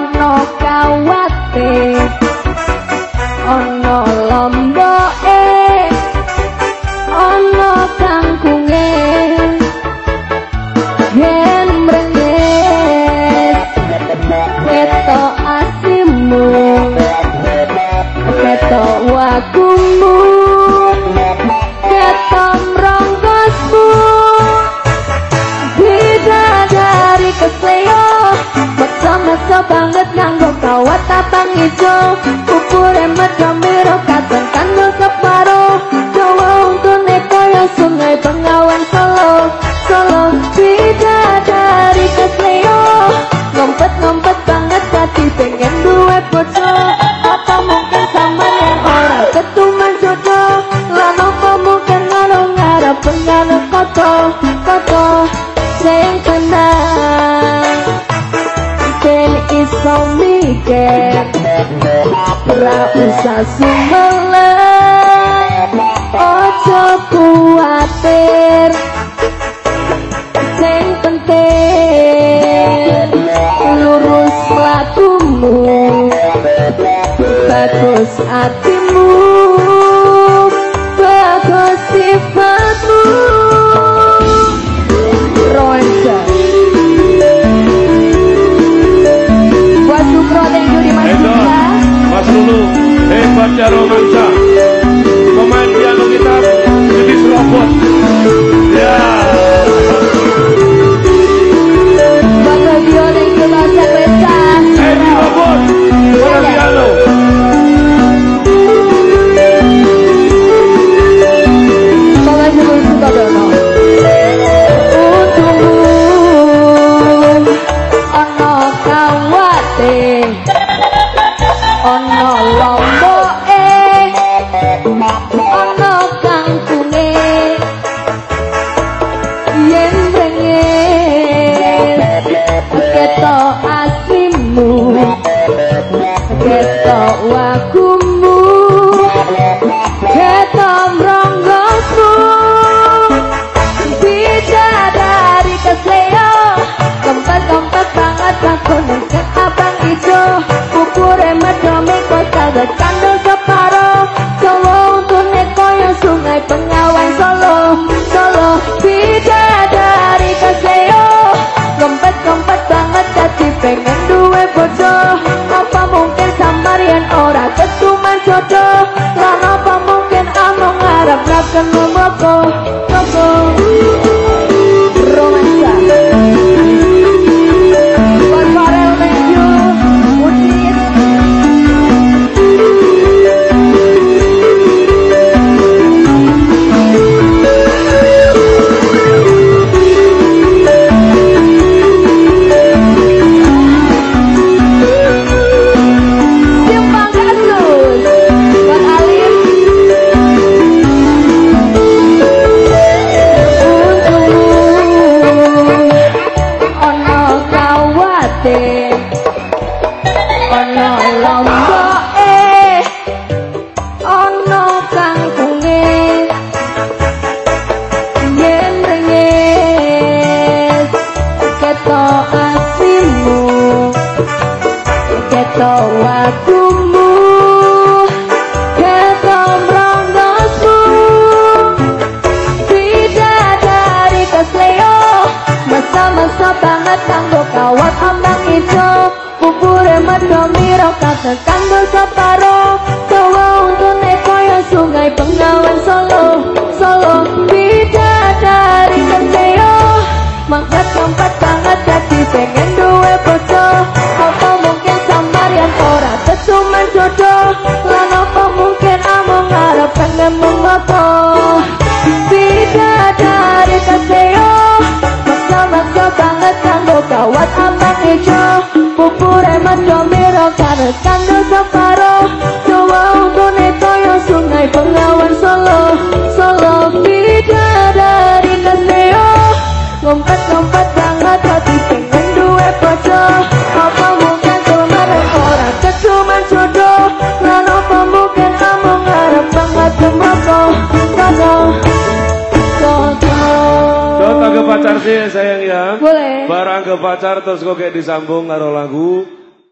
ono kawate ono lomboke ono kangkunge. Yen mrenges keto asimmu keto wakumu Panas kau banget mikir ora usah sumeleng ojo kuatir. Sing penting lurus lakumu bagus atimu Lord, thank you, Lord. Thank you, Lord. Ono lomboke Ono kangkunge Yen rengis Ketok aslimu Ketok wakumu Oh. Ono lomboke Bubure medomiro kata kanggo separo Jawa untuk koyo sungai pengawan solo Solo. Bidadari kesleo Mangkat mendomiro karena kanggo separo Jawa untuk koyo sungai pengawan solo Solo bidadari keseo Ngumpet-ngumpet banget hati pengen duwe bojo Apa mungkin kemarin orang kecuman jodoh Lan apa mungkin kamu ngarep banget kemoko Koko Koko Dota ke pacar sih sayang ya. Boleh. Barang ke pacar terus kok kayak disambung karo lagu